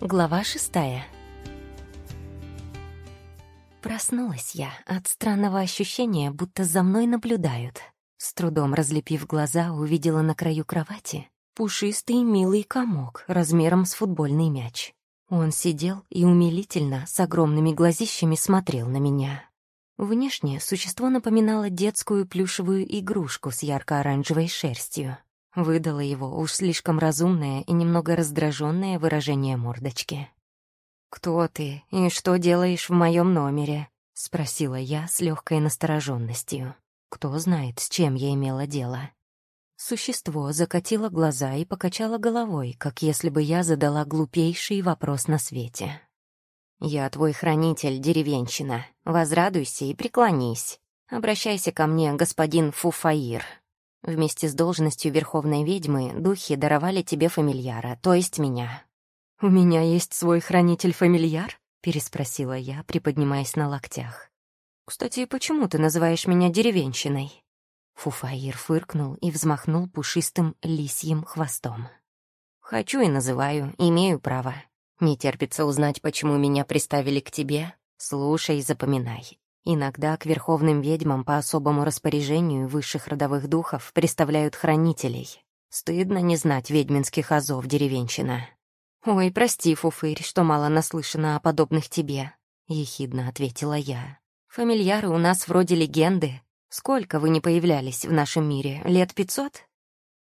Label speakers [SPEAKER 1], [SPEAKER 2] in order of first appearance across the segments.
[SPEAKER 1] Глава шестая. Проснулась я от странного ощущения, будто за мной наблюдают. С трудом разлепив глаза, увидела на краю кровати пушистый милый комок размером с футбольный мяч. Он сидел и умилительно, с огромными глазищами смотрел на меня. Внешне существо напоминало детскую плюшевую игрушку с ярко-оранжевой шерстью. Выдало его уж слишком разумное и немного раздраженное выражение мордочки. «Кто ты и что делаешь в моем номере?» — спросила я с легкой настороженностью. Кто знает, с чем я имела дело. Существо закатило глаза и покачало головой, как если бы я задала глупейший вопрос на свете. «Я твой хранитель, деревенщина. Возрадуйся и преклонись. Обращайся ко мне, господин Фуфаир», Вместе с должностью верховной ведьмы духи даровали тебе фамильяра, то есть меня». «У меня есть свой хранитель-фамильяр?» — переспросила я, приподнимаясь на локтях. «Кстати, почему ты называешь меня деревенщиной?» Фуфаир фыркнул и взмахнул пушистым лисьим хвостом. «Хочу и называю, имею право. Не терпится узнать, почему меня приставили к тебе? Слушай и запоминай. Иногда к верховным ведьмам по особому распоряжению высших родовых духов представляют хранителей. Стыдно не знать ведьминских азов, деревенщина. «Ой, прости, Фуфырь, что мало наслышана о подобных тебе», — ехидно ответила я. «Фамильяры у нас вроде легенды. Сколько вы не появлялись в нашем мире? Лет пятьсот?»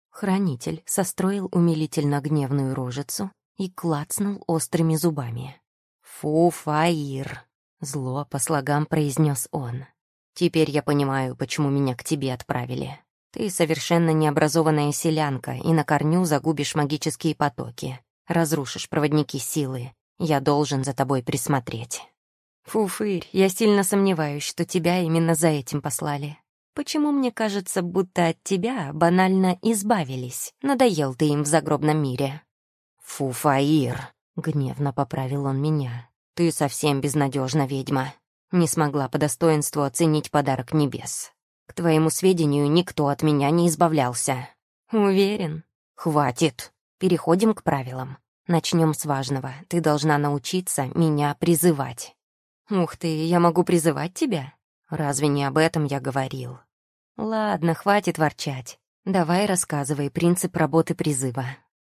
[SPEAKER 1] Хранитель состроил умилительно гневную рожицу и клацнул острыми зубами. «Фу-фаир!» Зло по слогам произнес он. «Теперь я понимаю, почему меня к тебе отправили. Ты совершенно необразованная селянка и на корню загубишь магические потоки, разрушишь проводники силы. Я должен за тобой присмотреть». «Фуфырь, я сильно сомневаюсь, что тебя именно за этим послали. Почему мне кажется, будто от тебя банально избавились? Надоел ты им в загробном мире». «Фуфаир», — гневно поправил он меня. Ты совсем безнадежна, ведьма. Не смогла по достоинству оценить подарок небес. К твоему сведению, никто от меня не избавлялся. Уверен. Хватит. Переходим к правилам. Начнем с важного. Ты должна научиться меня призывать. Ух ты, я могу призывать тебя? Разве не об этом я говорил? Ладно, хватит ворчать. Давай рассказывай принцип работы призыва.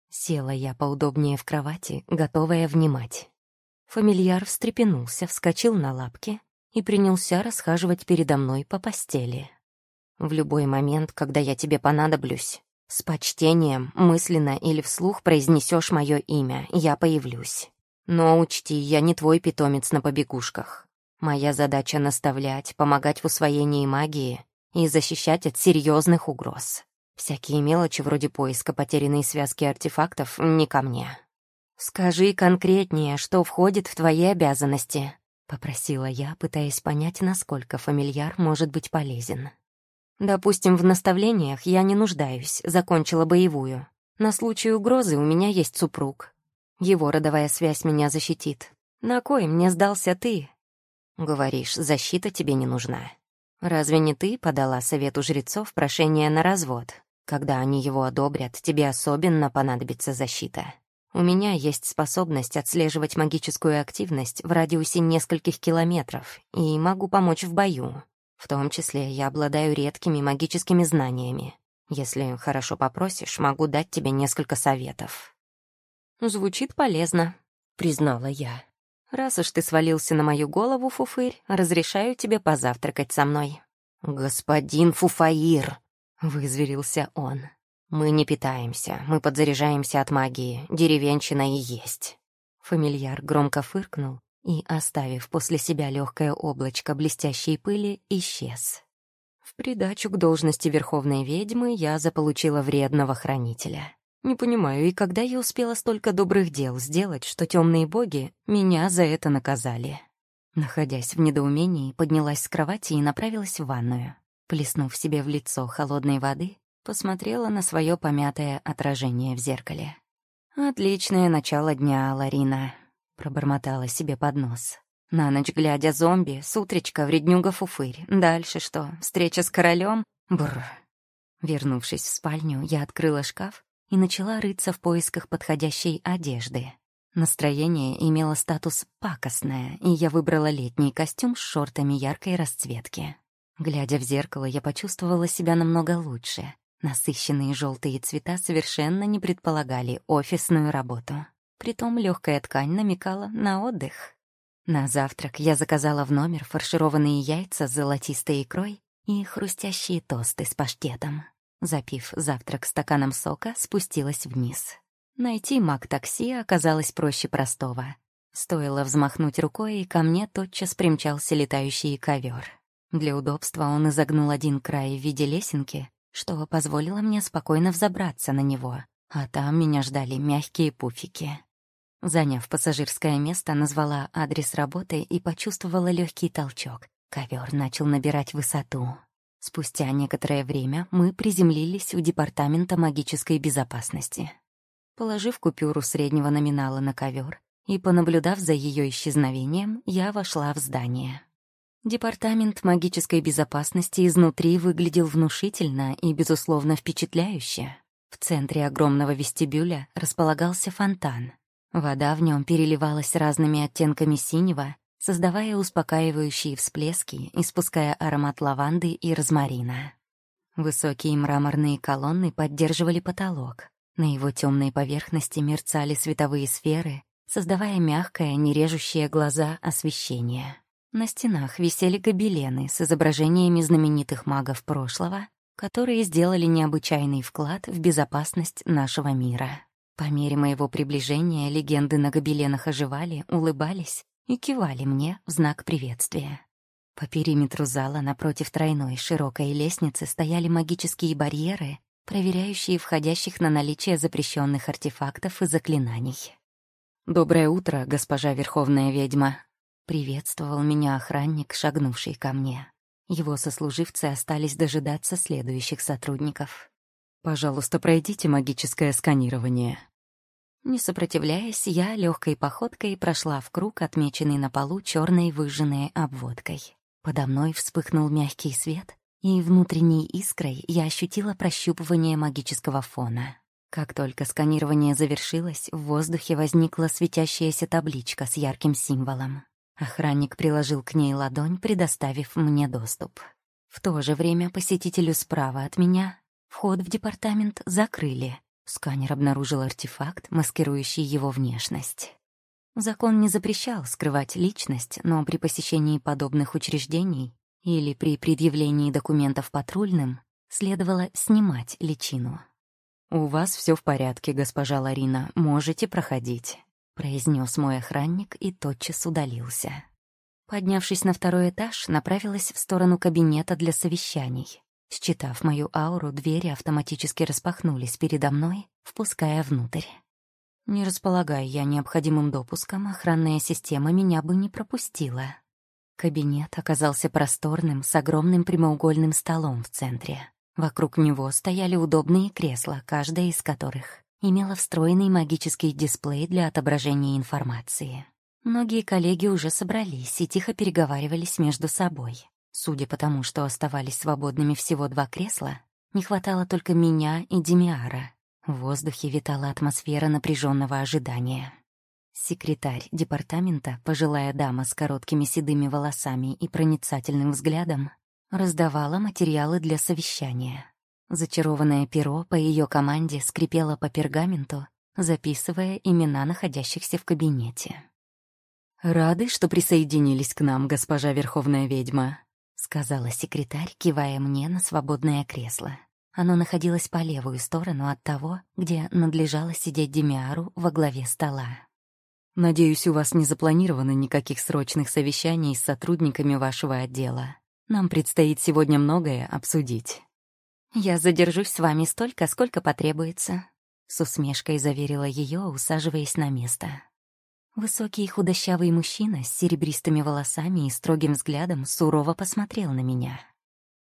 [SPEAKER 1] Села я поудобнее в кровати, готовая внимать. Фамильяр встрепенулся, вскочил на лапки и принялся расхаживать передо мной по постели. «В любой момент, когда я тебе понадоблюсь, с почтением, мысленно или вслух произнесешь мое имя, я появлюсь. Но учти, я не твой питомец на побегушках. Моя задача — наставлять, помогать в усвоении магии и защищать от серьезных угроз. Всякие мелочи вроде поиска потерянной связки артефактов не ко мне». «Скажи конкретнее, что входит в твои обязанности», — попросила я, пытаясь понять, насколько фамильяр может быть полезен. «Допустим, в наставлениях я не нуждаюсь, закончила боевую. На случай угрозы у меня есть супруг. Его родовая связь меня защитит. На кой мне сдался ты?» «Говоришь, защита тебе не нужна. Разве не ты подала совету жрецов прошение на развод? Когда они его одобрят, тебе особенно понадобится защита». У меня есть способность отслеживать магическую активность в радиусе нескольких километров и могу помочь в бою. В том числе я обладаю редкими магическими знаниями. Если хорошо попросишь, могу дать тебе несколько советов». «Звучит полезно», — признала я. «Раз уж ты свалился на мою голову, Фуфырь, разрешаю тебе позавтракать со мной». «Господин Фуфаир», — вызверился он. «Мы не питаемся, мы подзаряжаемся от магии, деревенщина и есть». Фамильяр громко фыркнул и, оставив после себя легкое облачко блестящей пыли, исчез. В придачу к должности верховной ведьмы я заполучила вредного хранителя. Не понимаю, и когда я успела столько добрых дел сделать, что темные боги меня за это наказали. Находясь в недоумении, поднялась с кровати и направилась в ванную. Плеснув себе в лицо холодной воды, Посмотрела на свое помятое отражение в зеркале. «Отличное начало дня, Ларина», — пробормотала себе под нос. На ночь глядя зомби, с утречка вреднюга фуфырь. Дальше что, встреча с королем? Бррр. Вернувшись в спальню, я открыла шкаф и начала рыться в поисках подходящей одежды. Настроение имело статус пакостное, и я выбрала летний костюм с шортами яркой расцветки. Глядя в зеркало, я почувствовала себя намного лучше. Насыщенные желтые цвета совершенно не предполагали офисную работу. Притом легкая ткань намекала на отдых. На завтрак я заказала в номер фаршированные яйца с золотистой икрой и хрустящие тосты с паштетом. Запив завтрак стаканом сока, спустилась вниз. Найти маг-такси оказалось проще простого. Стоило взмахнуть рукой, и ко мне тотчас примчался летающий ковер. Для удобства он изогнул один край в виде лесенки, что позволило мне спокойно взобраться на него, а там меня ждали мягкие пуфики. Заняв пассажирское место, назвала адрес работы и почувствовала легкий толчок. Ковер начал набирать высоту. Спустя некоторое время мы приземлились у Департамента магической безопасности. Положив купюру среднего номинала на ковер и понаблюдав за ее исчезновением, я вошла в здание. Департамент магической безопасности изнутри выглядел внушительно и, безусловно, впечатляюще. В центре огромного вестибюля располагался фонтан. Вода в нем переливалась разными оттенками синего, создавая успокаивающие всплески, испуская аромат лаванды и розмарина. Высокие мраморные колонны поддерживали потолок, на его темной поверхности мерцали световые сферы, создавая мягкое, не режущее глаза освещение. На стенах висели гобелены с изображениями знаменитых магов прошлого, которые сделали необычайный вклад в безопасность нашего мира. По мере моего приближения легенды на гобеленах оживали, улыбались и кивали мне в знак приветствия. По периметру зала напротив тройной широкой лестницы стояли магические барьеры, проверяющие входящих на наличие запрещенных артефактов и заклинаний. «Доброе утро, госпожа Верховная Ведьма!» — приветствовал меня охранник, шагнувший ко мне. Его сослуживцы остались дожидаться следующих сотрудников. «Пожалуйста, пройдите магическое сканирование». Не сопротивляясь, я легкой походкой прошла в круг, отмеченный на полу черной выжженной обводкой. Подо мной вспыхнул мягкий свет, и внутренней искрой я ощутила прощупывание магического фона. Как только сканирование завершилось, в воздухе возникла светящаяся табличка с ярким символом. Охранник приложил к ней ладонь, предоставив мне доступ. В то же время посетителю справа от меня вход в департамент закрыли. Сканер обнаружил артефакт, маскирующий его внешность. Закон не запрещал скрывать личность, но при посещении подобных учреждений или при предъявлении документов патрульным следовало снимать личину. «У вас все в порядке, госпожа Ларина, можете проходить», — произнес мой охранник и тотчас удалился. Поднявшись на второй этаж, направилась в сторону кабинета для совещаний. Считав мою ауру, двери автоматически распахнулись передо мной, впуская внутрь. Не располагая я необходимым допуском, охранная система меня бы не пропустила. Кабинет оказался просторным, с огромным прямоугольным столом в центре. Вокруг него стояли удобные кресла, каждое из которых имело встроенный магический дисплей для отображения информации. Многие коллеги уже собрались и тихо переговаривались между собой. Судя по тому, что оставались свободными всего два кресла, не хватало только меня и Демиара. В воздухе витала атмосфера напряженного ожидания. Секретарь департамента, пожилая дама с короткими седыми волосами и проницательным взглядом, раздавала материалы для совещания. Зачарованное перо по ее команде скрипело по пергаменту, записывая имена находящихся в кабинете. «Рады, что присоединились к нам, госпожа Верховная Ведьма», — сказала секретарь, кивая мне на свободное кресло. Оно находилось по левую сторону от того, где надлежало сидеть Демиару во главе стола. Надеюсь, у вас не запланировано никаких срочных совещаний с сотрудниками вашего отдела. Нам предстоит сегодня многое обсудить. Я задержусь с вами столько, сколько потребуется, с усмешкой заверила ее, усаживаясь на место. Высокий худощавый мужчина с серебристыми волосами и строгим взглядом сурово посмотрел на меня.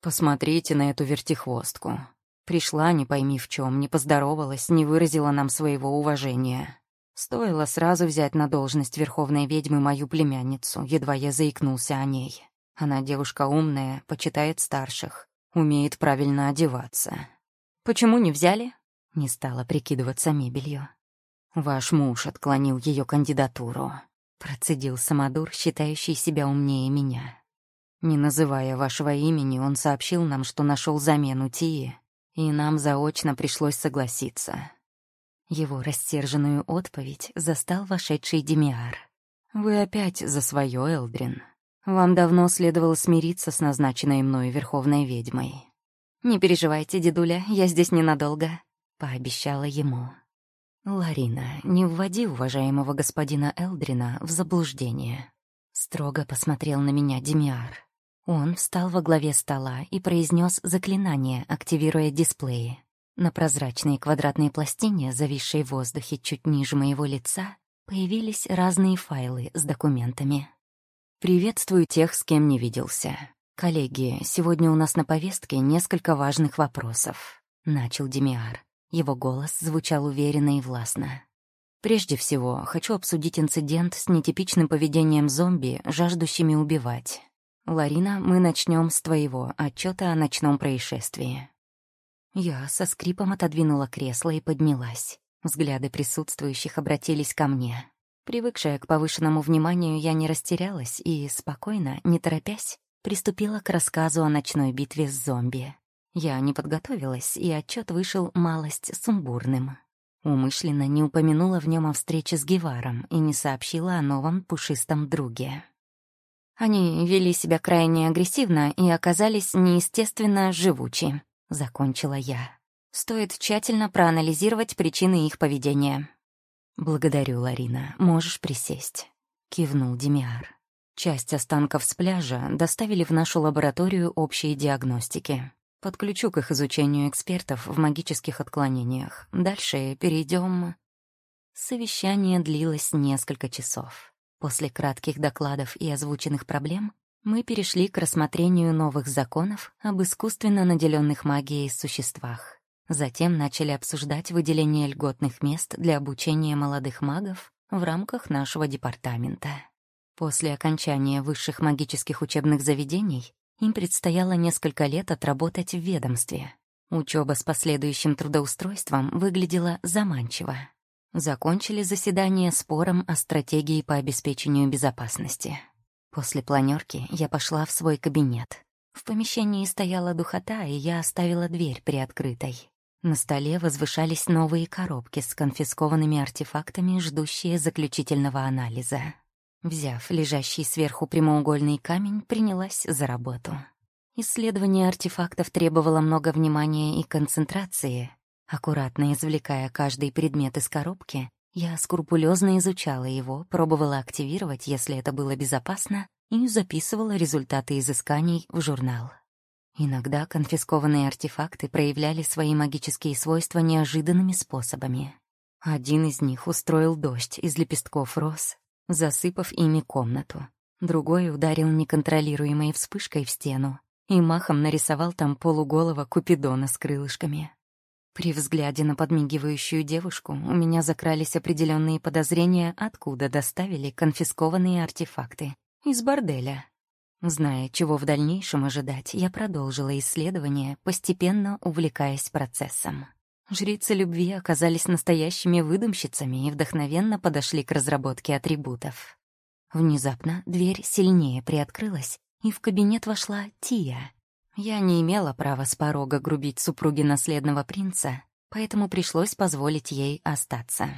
[SPEAKER 1] «Посмотрите на эту вертихвостку. Пришла, не пойми в чем, не поздоровалась, не выразила нам своего уважения. Стоило сразу взять на должность верховной ведьмы мою племянницу, едва я заикнулся о ней. Она девушка умная, почитает старших, умеет правильно одеваться. «Почему не взяли?» — не стала прикидываться мебелью. Ваш муж отклонил ее кандидатуру. Процедил Самодур, считающий себя умнее меня. Не называя вашего имени, он сообщил нам, что нашел замену Тии, и нам заочно пришлось согласиться. Его рассерженную отповедь застал вошедший Демиар. «Вы опять за свое, Элдрин. Вам давно следовало смириться с назначенной мной Верховной Ведьмой». «Не переживайте, дедуля, я здесь ненадолго», — пообещала ему. «Ларина, не вводи уважаемого господина Элдрина в заблуждение». Строго посмотрел на меня Демиар. Он встал во главе стола и произнес заклинание, активируя дисплеи. На прозрачной квадратной пластине, зависшей в воздухе чуть ниже моего лица, появились разные файлы с документами. «Приветствую тех, с кем не виделся. Коллеги, сегодня у нас на повестке несколько важных вопросов», — начал Демиар. Его голос звучал уверенно и властно. «Прежде всего, хочу обсудить инцидент с нетипичным поведением зомби, жаждущими убивать. Ларина, мы начнем с твоего отчета о ночном происшествии». Я со скрипом отодвинула кресло и поднялась. Взгляды присутствующих обратились ко мне. Привыкшая к повышенному вниманию, я не растерялась и, спокойно, не торопясь, приступила к рассказу о ночной битве с зомби. Я не подготовилась, и отчет вышел малость сумбурным. Умышленно не упомянула в нем о встрече с Геваром и не сообщила о новом пушистом друге. Они вели себя крайне агрессивно и оказались неестественно живучи, закончила я. Стоит тщательно проанализировать причины их поведения. «Благодарю, Ларина. Можешь присесть», — кивнул Демиар. Часть останков с пляжа доставили в нашу лабораторию общей диагностики. Подключу к их изучению экспертов в магических отклонениях. Дальше перейдем. Совещание длилось несколько часов. После кратких докладов и озвученных проблем мы перешли к рассмотрению новых законов об искусственно наделенных магией существах. Затем начали обсуждать выделение льготных мест для обучения молодых магов в рамках нашего департамента. После окончания высших магических учебных заведений им предстояло несколько лет отработать в ведомстве. Учеба с последующим трудоустройством выглядела заманчиво. Закончили заседание спором о стратегии по обеспечению безопасности. После планерки я пошла в свой кабинет. В помещении стояла духота, и я оставила дверь приоткрытой. На столе возвышались новые коробки с конфискованными артефактами, ждущие заключительного анализа. Взяв лежащий сверху прямоугольный камень, принялась за работу. Исследование артефактов требовало много внимания и концентрации. Аккуратно извлекая каждый предмет из коробки, я скрупулезно изучала его, пробовала активировать, если это было безопасно, и записывала результаты изысканий в журнал. Иногда конфискованные артефакты проявляли свои магические свойства неожиданными способами. Один из них устроил дождь из лепестков роз, засыпав ими комнату. Другой ударил неконтролируемой вспышкой в стену и махом нарисовал там полуголого купидона с крылышками. При взгляде на подмигивающую девушку у меня закрались определенные подозрения, откуда доставили конфискованные артефакты. Из борделя. Зная, чего в дальнейшем ожидать, я продолжила исследование, постепенно увлекаясь процессом. Жрицы любви оказались настоящими выдумщицами и вдохновенно подошли к разработке атрибутов. Внезапно дверь сильнее приоткрылась, и в кабинет вошла Тия. Я не имела права с порога грубить супруге наследного принца, поэтому пришлось позволить ей остаться.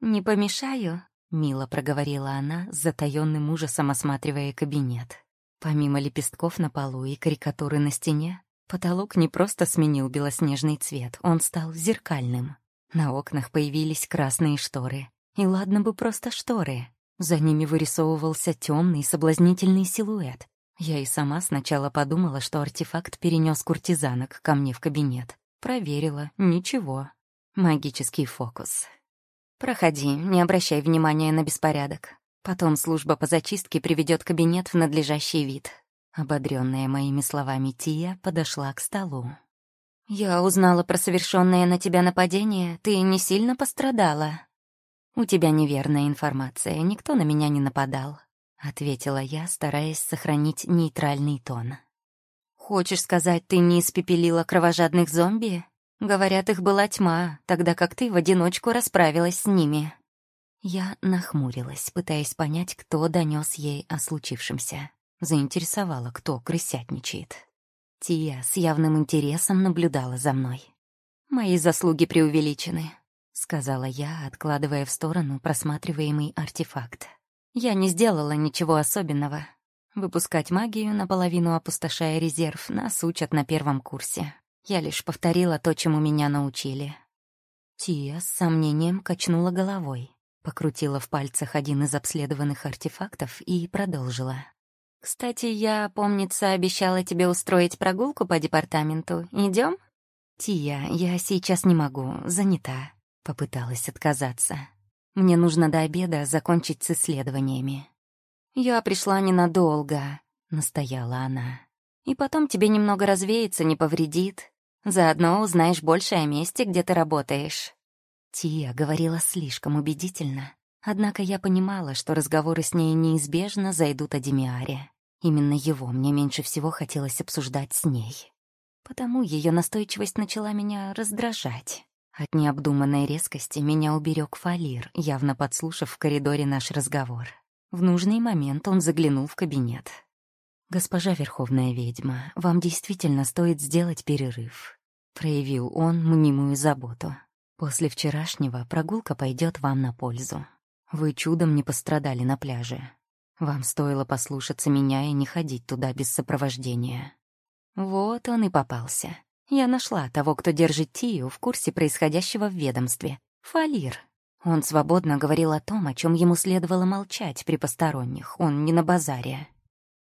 [SPEAKER 1] «Не помешаю?» — мило проговорила она, с затаённым ужасом осматривая кабинет. Помимо лепестков на полу и карикатуры на стене, Потолок не просто сменил белоснежный цвет, он стал зеркальным. На окнах появились красные шторы. И ладно бы просто шторы. За ними вырисовывался темный соблазнительный силуэт. Я и сама сначала подумала, что артефакт перенес куртизанок ко мне в кабинет. Проверила, ничего. Магический фокус. «Проходи, не обращай внимания на беспорядок. Потом служба по зачистке приведет кабинет в надлежащий вид. Ободренная моими словами Тия подошла к столу. «Я узнала про совершенное на тебя нападение. Ты не сильно пострадала?» «У тебя неверная информация. Никто на меня не нападал», — ответила я, стараясь сохранить нейтральный тон. «Хочешь сказать, ты не испепелила кровожадных зомби?» Говорят, их была тьма, тогда как ты в одиночку расправилась с ними. Я нахмурилась, пытаясь понять, кто донес ей о случившемся. Заинтересовала, кто крысятничает. Тия с явным интересом наблюдала за мной. «Мои заслуги преувеличены», — сказала я, откладывая в сторону просматриваемый артефакт. «Я не сделала ничего особенного. Выпускать магию, наполовину опустошая резерв, нас учат на первом курсе. Я лишь повторила то, чему меня научили». Тия с сомнением качнула головой, покрутила в пальцах один из обследованных артефактов и продолжила. «Кстати, я, помнится, обещала тебе устроить прогулку по департаменту. Идем? «Тия, я сейчас не могу, занята», — попыталась отказаться. «Мне нужно до обеда закончить с исследованиями». «Я пришла ненадолго», — настояла она. «И потом тебе немного развеяться не повредит. Заодно узнаешь больше о месте, где ты работаешь». Тия говорила слишком убедительно, однако я понимала, что разговоры с ней неизбежно зайдут о Демиаре. Именно его мне меньше всего хотелось обсуждать с ней. Потому ее настойчивость начала меня раздражать. От необдуманной резкости меня уберег Фалир, явно подслушав в коридоре наш разговор. В нужный момент он заглянул в кабинет. «Госпожа Верховная Ведьма, вам действительно стоит сделать перерыв», — проявил он мнимую заботу. «После вчерашнего прогулка пойдет вам на пользу. Вы чудом не пострадали на пляже. Вам стоило послушаться меня и не ходить туда без сопровождения. Вот он и попался. Я нашла того, кто держит Тию в курсе происходящего в ведомстве. Фалир. Он свободно говорил о том, о чем ему следовало молчать при посторонних. Он не на базаре.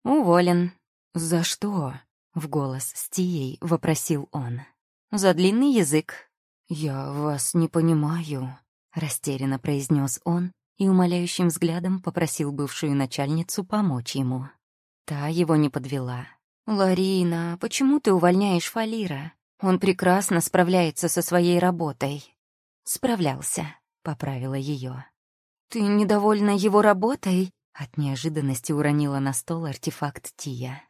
[SPEAKER 1] «Уволен». «За что?» — в голос с Тией вопросил он. «За длинный язык». «Я вас не понимаю», — растерянно произнес он и умоляющим взглядом попросил бывшую начальницу помочь ему. Та его не подвела. «Ларина, почему ты увольняешь Фалира? Он прекрасно справляется со своей работой». «Справлялся», — поправила ее. «Ты недовольна его работой?» От неожиданности уронила на стол артефакт Тия.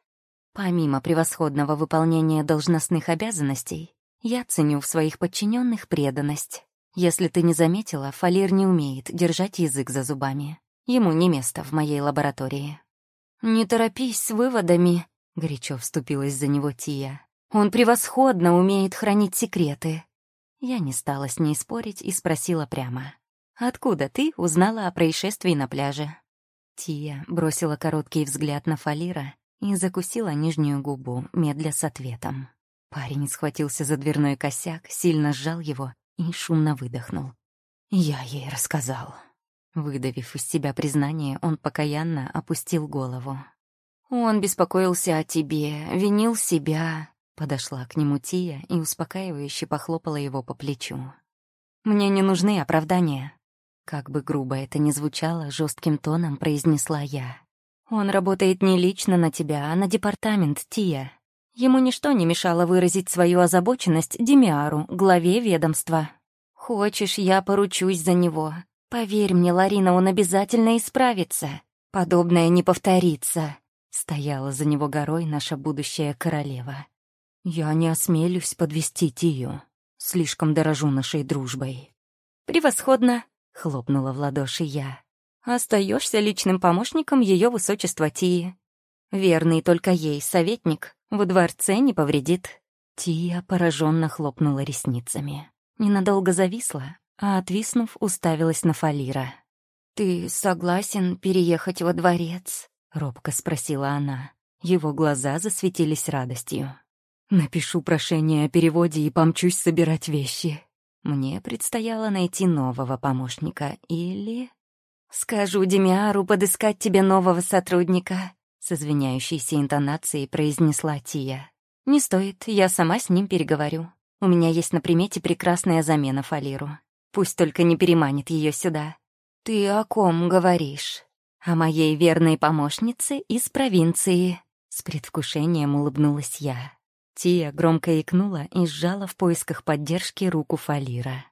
[SPEAKER 1] «Помимо превосходного выполнения должностных обязанностей, я ценю в своих подчиненных преданность. Если ты не заметила, Фалир не умеет держать язык за зубами. Ему не место в моей лаборатории. «Не торопись с выводами», — горячо вступилась за него Тия. «Он превосходно умеет хранить секреты». Я не стала с ней спорить и спросила прямо. «Откуда ты узнала о происшествии на пляже?» Тия бросила короткий взгляд на Фалира и закусила нижнюю губу, медля с ответом. Парень схватился за дверной косяк, сильно сжал его и шумно выдохнул. Я ей рассказал. Выдавив из себя признание, он покаянно опустил голову. «Он беспокоился о тебе, винил себя», — подошла к нему Тия и успокаивающе похлопала его по плечу. «Мне не нужны оправдания». Как бы грубо это ни звучало, жестким тоном произнесла я. «Он работает не лично на тебя, а на департамент, Тия. Ему ничто не мешало выразить свою озабоченность Демиару, главе ведомства. «Хочешь, я поручусь за него. Поверь мне, Ларина, он обязательно исправится. Подобное не повторится», — стояла за него горой наша будущая королева. «Я не осмелюсь подвести Тию. Слишком дорожу нашей дружбой». «Превосходно», — хлопнула в ладоши я. Остаешься личным помощником ее высочества Тии. Верный только ей советник во дворце не повредит». Тия пораженно хлопнула ресницами. Ненадолго зависла, а, отвиснув, уставилась на Фалира. «Ты согласен переехать во дворец?» — робко спросила она. Его глаза засветились радостью. «Напишу прошение о переводе и помчусь собирать вещи. Мне предстояло найти нового помощника или...» «Скажу Демиару подыскать тебе нового сотрудника», с извиняющейся интонацией произнесла Тия. «Не стоит, я сама с ним переговорю. У меня есть на примете прекрасная замена Фалиру. Пусть только не переманит ее сюда». «Ты о ком говоришь?» «О моей верной помощнице из провинции», — с предвкушением улыбнулась я. Тия громко икнула и сжала в поисках поддержки руку Фалира.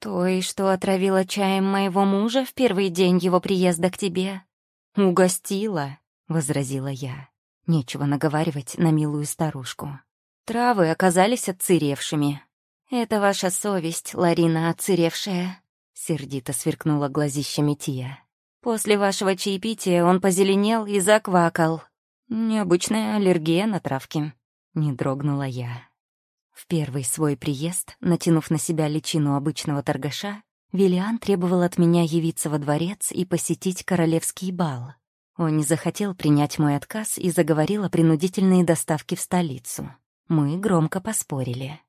[SPEAKER 1] «Той, что отравила чаем моего мужа в первый день его приезда к тебе?» «Угостила», — возразила я. Нечего наговаривать на милую старушку. Травы оказались отцеревшими. «Это ваша совесть, Ларина оцеревшая», — сердито сверкнула глазищами Тия. «После вашего чаепития он позеленел и заквакал. Необычная аллергия на травки», — не дрогнула я. В первый свой приезд, натянув на себя личину обычного торгаша, Виллиан требовал от меня явиться во дворец и посетить королевский бал. Он не захотел принять мой отказ и заговорил о принудительной доставке в столицу. Мы громко поспорили.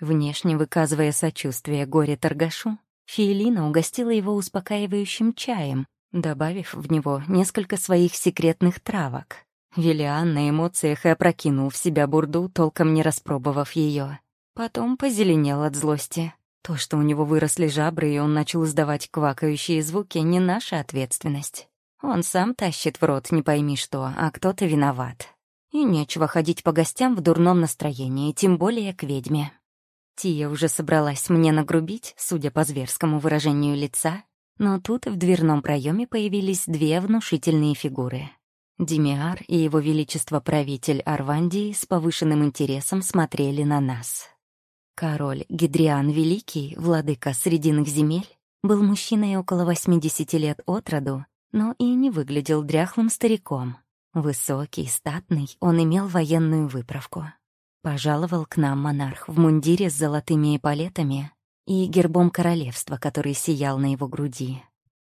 [SPEAKER 1] Внешне выказывая сочувствие горе-торгашу, Фиелина угостила его успокаивающим чаем, добавив в него несколько своих секретных травок. Виллиан на эмоциях и опрокинул в себя бурду, толком не распробовав ее. Потом позеленел от злости. То, что у него выросли жабры, и он начал издавать квакающие звуки, не наша ответственность. Он сам тащит в рот не пойми что, а кто-то виноват. И нечего ходить по гостям в дурном настроении, тем более к ведьме. Тия уже собралась мне нагрубить, судя по зверскому выражению лица, но тут в дверном проеме появились две внушительные фигуры. Демиар и его величество правитель Арвандии с повышенным интересом смотрели на нас. Король Гидриан Великий, владыка Срединных земель, был мужчиной около 80 лет от роду, но и не выглядел дряхлым стариком. Высокий, статный, он имел военную выправку. Пожаловал к нам монарх в мундире с золотыми эполетами и гербом королевства, который сиял на его груди.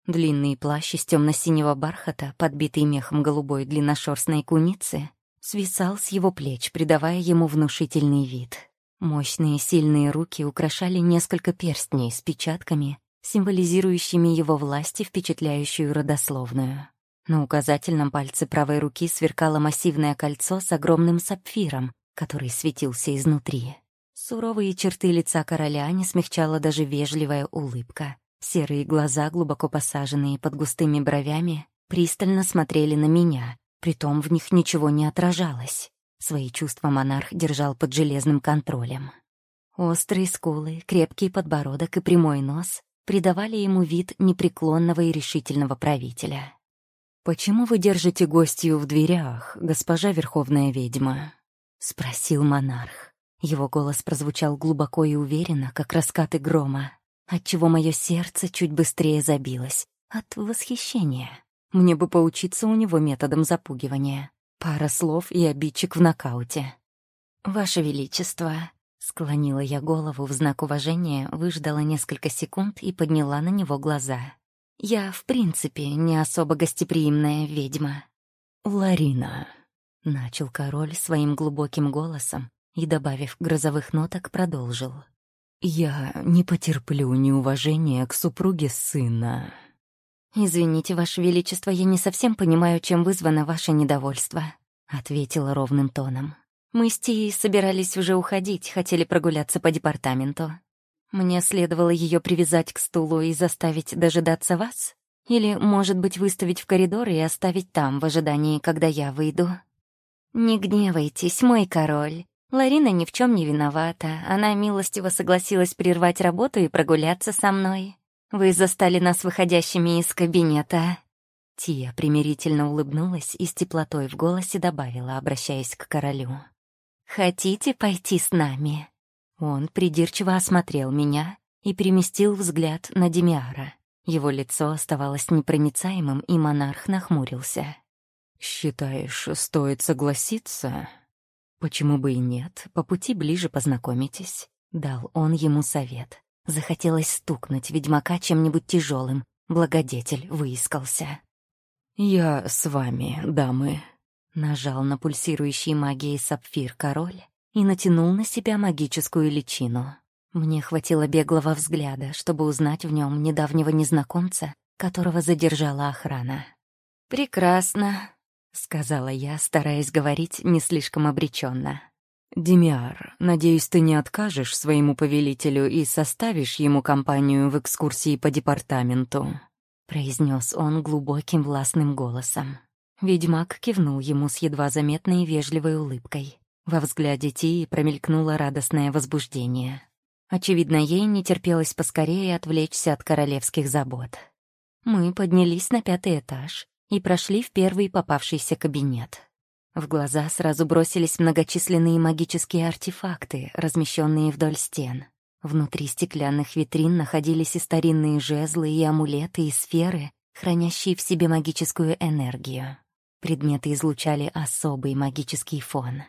[SPEAKER 1] Длинный плащ из темно-синего бархата, подбитый мехом голубой длинношерстной куницы, свисал с его плеч, придавая ему внушительный вид. Мощные сильные руки украшали несколько перстней с печатками, символизирующими его власть и впечатляющую родословную. На указательном пальце правой руки сверкало массивное кольцо с огромным сапфиром, который светился изнутри. Суровые черты лица короля не смягчала даже вежливая улыбка. Серые глаза, глубоко посаженные под густыми бровями, пристально смотрели на меня, притом в них ничего не отражалось. Свои чувства монарх держал под железным контролем. Острые скулы, крепкий подбородок и прямой нос придавали ему вид непреклонного и решительного правителя. «Почему вы держите гостью в дверях, госпожа Верховная Ведьма?» — спросил монарх. Его голос прозвучал глубоко и уверенно, как раскаты грома, отчего мое сердце чуть быстрее забилось от восхищения. Мне бы поучиться у него методом запугивания. Пара слов и обидчик в нокауте. «Ваше Величество», — склонила я голову в знак уважения, выждала несколько секунд и подняла на него глаза. «Я, в принципе, не особо гостеприимная ведьма». «Ларина», — начал король своим глубоким голосом и, добавив грозовых ноток, продолжил. «Я не потерплю неуважения к супруге сына». «Извините, Ваше Величество, я не совсем понимаю, чем вызвано ваше недовольство», — ответила ровным тоном. «Мы с Тией собирались уже уходить, хотели прогуляться по департаменту. Мне следовало ее привязать к стулу и заставить дожидаться вас? Или, может быть, выставить в коридор и оставить там в ожидании, когда я выйду?» «Не гневайтесь, мой король. Ларина ни в чем не виновата. Она милостиво согласилась прервать работу и прогуляться со мной. Вы застали нас выходящими из кабинета». Тия примирительно улыбнулась и с теплотой в голосе добавила, обращаясь к королю. «Хотите пойти с нами?» Он придирчиво осмотрел меня и переместил взгляд на Демиара. Его лицо оставалось непроницаемым, и монарх нахмурился. «Считаешь, стоит согласиться?» «Почему бы и нет? По пути ближе познакомитесь», — дал он ему совет. Захотелось стукнуть ведьмака чем-нибудь тяжелым. Благодетель выискался. «Я с вами, дамы», — нажал на пульсирующий магией сапфир король и натянул на себя магическую личину. Мне хватило беглого взгляда, чтобы узнать в нем недавнего незнакомца, которого задержала охрана. «Прекрасно», — сказала я, стараясь говорить не слишком обреченно. «Демиар, надеюсь, ты не откажешь своему повелителю и составишь ему компанию в экскурсии по департаменту», — произнес он глубоким властным голосом. Ведьмак кивнул ему с едва заметной вежливой улыбкой. Во взгляде Тии промелькнуло радостное возбуждение. Очевидно, ей не терпелось поскорее отвлечься от королевских забот. Мы поднялись на пятый этаж и прошли в первый попавшийся кабинет. В глаза сразу бросились многочисленные магические артефакты, размещенные вдоль стен. Внутри стеклянных витрин находились и старинные жезлы, и амулеты, и сферы, хранящие в себе магическую энергию. Предметы излучали особый магический фон.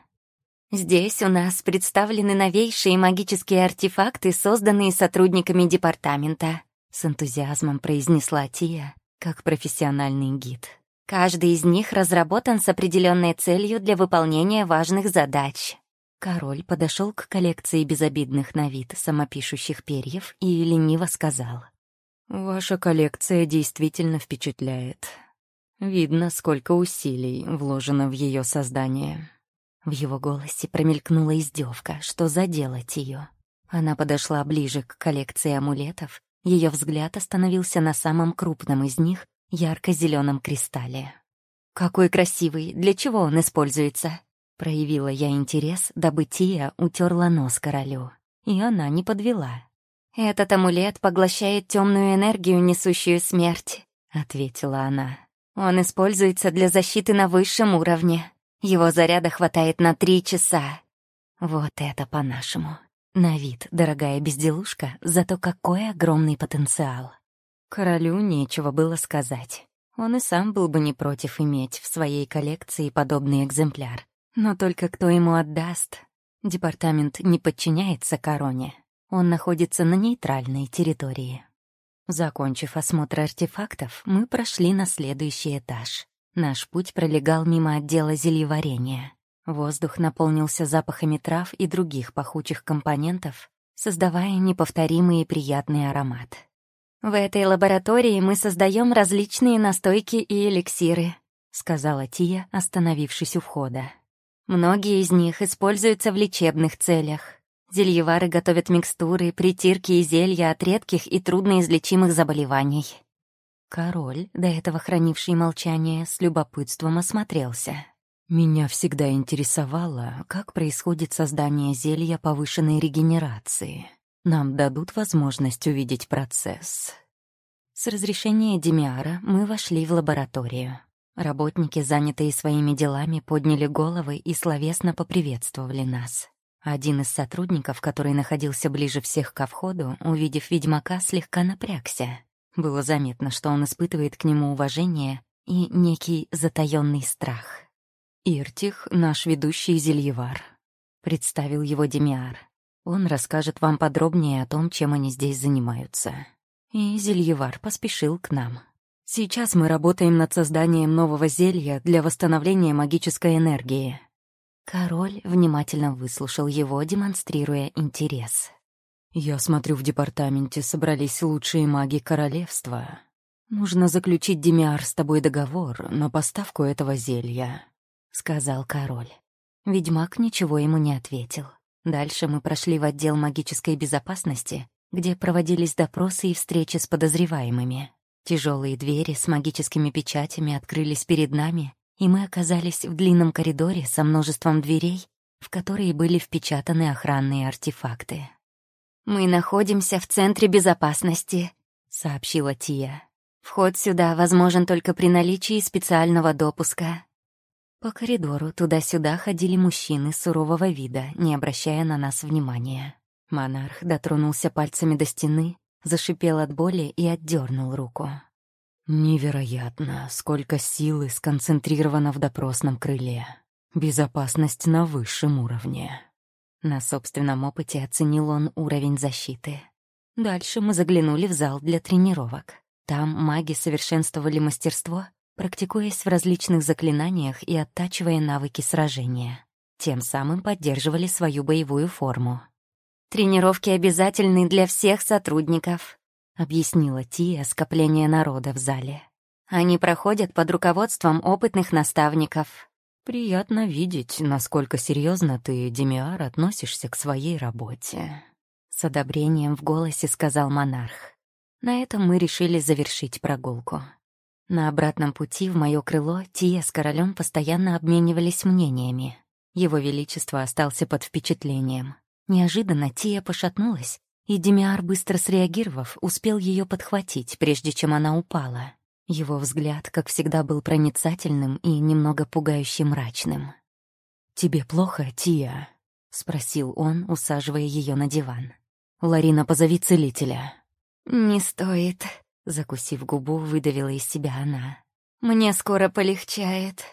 [SPEAKER 1] Здесь у нас представлены новейшие магические артефакты, созданные сотрудниками департамента, с энтузиазмом произнесла Тия, как профессиональный гид. Каждый из них разработан с определенной целью для выполнения важных задач. Король подошел к коллекции безобидных на вид самопишущих перьев и лениво сказал. «Ваша коллекция действительно впечатляет. Видно, сколько усилий вложено в ее создание». В его голосе промелькнула издевка, что задела ее. Она подошла ближе к коллекции амулетов, ее взгляд остановился на самом крупном из них, ярко-зеленом кристалле. «Какой красивый! Для чего он используется?» Проявила я интерес, дабы Тия утерла нос королю. И она не подвела. «Этот амулет поглощает темную энергию, несущую смерть», — ответила она. «Он используется для защиты на высшем уровне. Его заряда хватает на три часа. Вот это по-нашему. На вид дорогая безделушка, зато какой огромный потенциал». Королю нечего было сказать. Он и сам был бы не против иметь в своей коллекции подобный экземпляр. Но только кто ему отдаст? Департамент не подчиняется короне. Он находится на нейтральной территории. Закончив осмотр артефактов, мы прошли на следующий этаж. Наш путь пролегал мимо отдела зельеварения. Воздух наполнился запахами трав и других пахучих компонентов, создавая неповторимый и приятный аромат. «В этой лаборатории мы создаем различные настойки и эликсиры», — сказала Тия, остановившись у входа. Многие из них используются в лечебных целях. Зельевары готовят микстуры, притирки и зелья от редких и трудноизлечимых заболеваний. Король, до этого хранивший молчание, с любопытством осмотрелся. Меня всегда интересовало, как происходит создание зелья повышенной регенерации. Нам дадут возможность увидеть процесс. С разрешения Демиара мы вошли в лабораторию. Работники, занятые своими делами, подняли головы и словесно поприветствовали нас. Один из сотрудников, который находился ближе всех ко входу, увидев ведьмака, слегка напрягся. Было заметно, что он испытывает к нему уважение и некий затаённый страх. «Иртих — наш ведущий зельевар», — представил его Демиар. «Он расскажет вам подробнее о том, чем они здесь занимаются». И зельевар поспешил к нам. Сейчас мы работаем над созданием нового зелья для восстановления магической энергии». Король внимательно выслушал его, демонстрируя интерес. «Я смотрю, в департаменте собрались лучшие маги королевства. Нужно заключить, Демиар, с тобой договор на поставку этого зелья», — сказал король. Ведьмак ничего ему не ответил. Дальше мы прошли в отдел магической безопасности, где проводились допросы и встречи с подозреваемыми. Тяжелые двери с магическими печатями открылись перед нами, и мы оказались в длинном коридоре со множеством дверей, в которые были впечатаны охранные артефакты. «Мы находимся в центре безопасности», — сообщила Тия. «Вход сюда возможен только при наличии специального допуска». По коридору туда-сюда ходили мужчины сурового вида, не обращая на нас внимания. Монарх дотронулся пальцами до стены, зашипел от боли и отдернул руку. Невероятно, сколько силы сконцентрировано в допросном крыле. Безопасность на высшем уровне. На собственном опыте оценил он уровень защиты. Дальше мы заглянули в зал для тренировок. Там маги совершенствовали мастерство, практикуясь в различных заклинаниях и оттачивая навыки сражения. Тем самым поддерживали свою боевую форму. Тренировки обязательны для всех сотрудников», — объяснила Тия скопление народа в зале. «Они проходят под руководством опытных наставников». «Приятно видеть, насколько серьезно ты, Демиар, относишься к своей работе», — с одобрением в голосе сказал монарх. На этом мы решили завершить прогулку. На обратном пути в мое крыло Тия с королем постоянно обменивались мнениями. Его Величество остался под впечатлением. Неожиданно Тия пошатнулась, и Демиар, быстро среагировав, успел ее подхватить, прежде чем она упала. Его взгляд, как всегда, был проницательным и немного пугающе мрачным. «Тебе плохо, Тия?» — спросил он, усаживая ее на диван. Ларина, позови целителя». «Не стоит», — закусив губу, выдавила из себя она. «Мне скоро полегчает».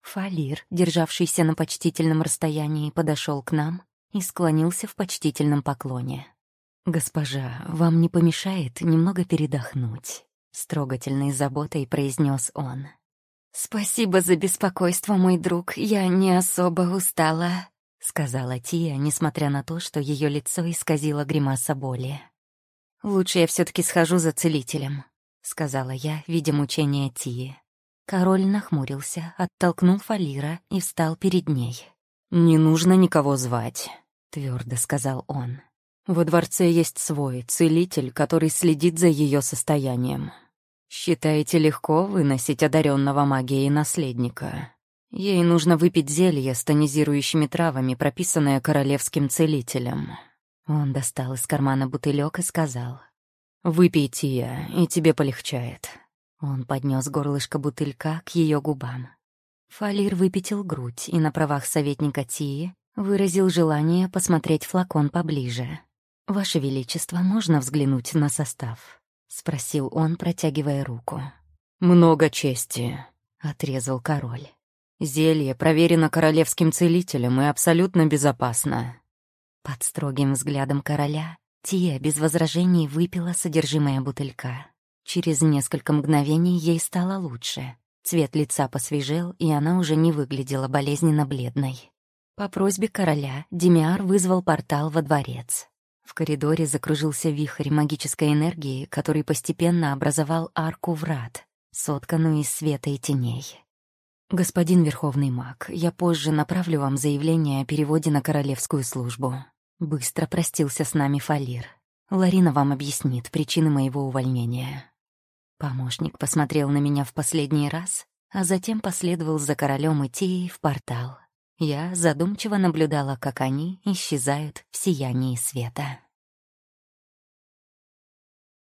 [SPEAKER 1] Фалир, державшийся на почтительном расстоянии, подошел к нам и склонился в почтительном поклоне. «Госпожа, вам не помешает немного передохнуть?» С трогательной заботой произнес он. «Спасибо за беспокойство, мой друг, я не особо устала», — сказала Тия, несмотря на то, что ее лицо исказило гримаса боли. «Лучше я все таки схожу за целителем», — сказала я, видя мучения Тии. Король нахмурился, оттолкнул Фалира и встал перед ней. «Не нужно никого звать», — твердо сказал он. «Во дворце есть свой целитель, который следит за ее состоянием. Считаете легко выносить одаренного магией наследника? Ей нужно выпить зелье с тонизирующими травами, прописанное королевским целителем». Он достал из кармана бутылек и сказал. «Выпейте я, и тебе полегчает». Он поднес горлышко бутылька к ее губам. Фалир выпятил грудь и на правах советника Тии выразил желание посмотреть флакон поближе. «Ваше Величество, можно взглянуть на состав?» — спросил он, протягивая руку. «Много чести», — отрезал король. «Зелье проверено королевским целителем и абсолютно безопасно». Под строгим взглядом короля Тия без возражений выпила содержимое бутылька. Через несколько мгновений ей стало лучше. Цвет лица посвежел, и она уже не выглядела болезненно бледной. По просьбе короля Демиар вызвал портал во дворец. В коридоре закружился вихрь магической энергии, который постепенно образовал арку врат, сотканную из света и теней. «Господин Верховный маг, я позже направлю вам заявление о переводе на королевскую службу». Быстро простился с нами Фалир. Ларина вам объяснит причины моего увольнения. Помощник посмотрел на меня в последний раз, а затем последовал за королем идти в портал. Я задумчиво наблюдала, как они исчезают в сиянии света.